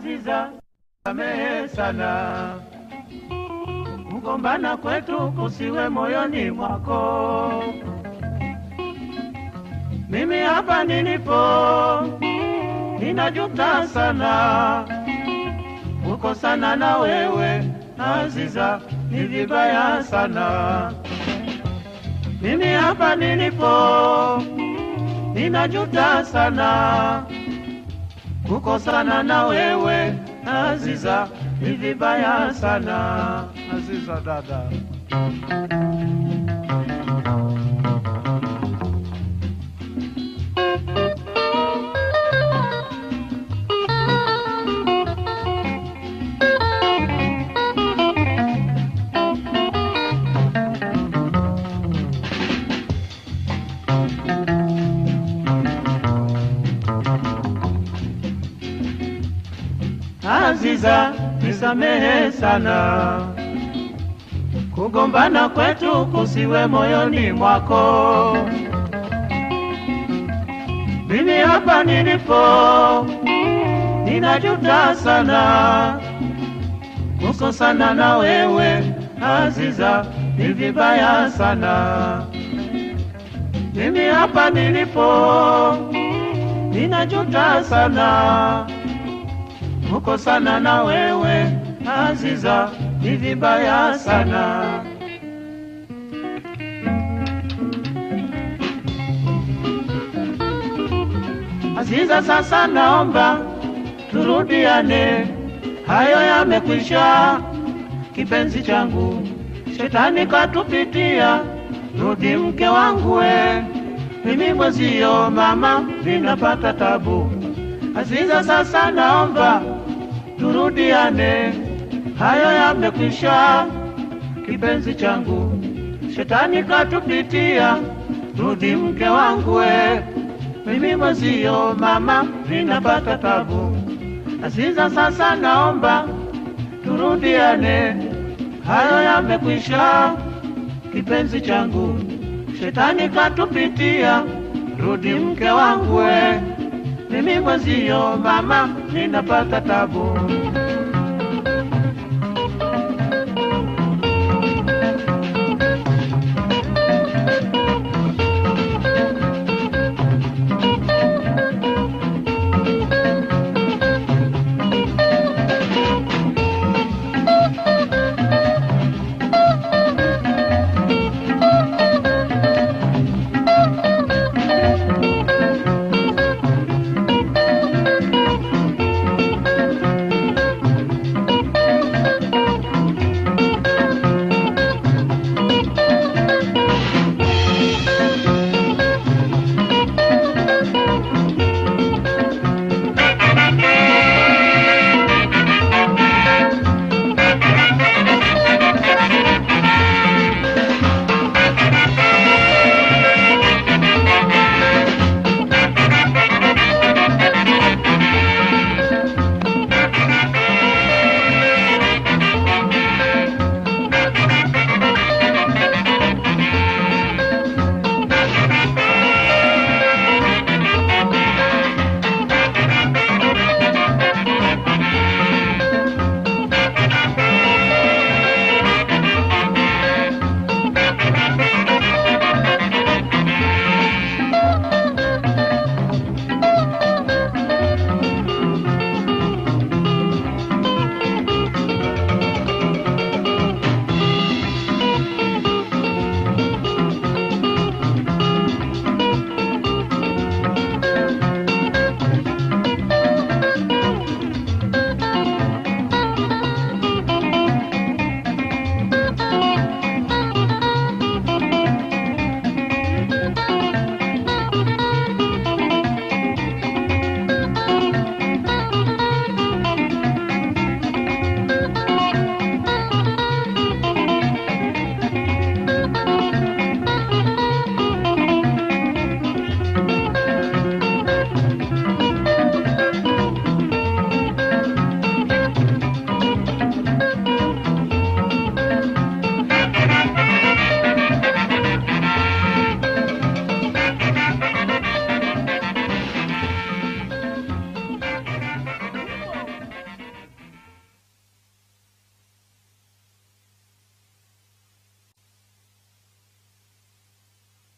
Aziza, samehe sana, kugombana kwetu kusiwe moyoni mwako. Mimi hapa nilipo ninajuta sana kukosana na wewe Aziza, ni vibaya sana. Mimi hapa nilipo ninajuta sana kukosana na wewe Aziza, ni vibaya sana. Aziza dada. Aziza, nisamehe sana, kugombana kwetu kusiwe moyoni mwako. Mimi hapa nilipo ninajuta sana, kukosana na wewe Aziza, ni vibaya sana. Mimi hapa nilipo ninajuta sana kukosana na wewe Aziza, ni vibaya sana. Aziza, sasa naomba turudiane, hayo yamekwisha, kipenzi changu, shetani katupitia, rudi mke wangu we, mimi mwezio mama, ninapata tabu. Aziza, sasa naomba turudiane, hayo yamekwisha, kipenzi changu, shetani katupitia, rudi mke wangu we, mimi mwezio mama, ninapata tabu. Aziza, sasa naomba. Turudiane, hayo yamekwisha, kipenzi changu, shetani katupitia, rudi mke wangu we, mimi mwenzio mama, ninapata tabu.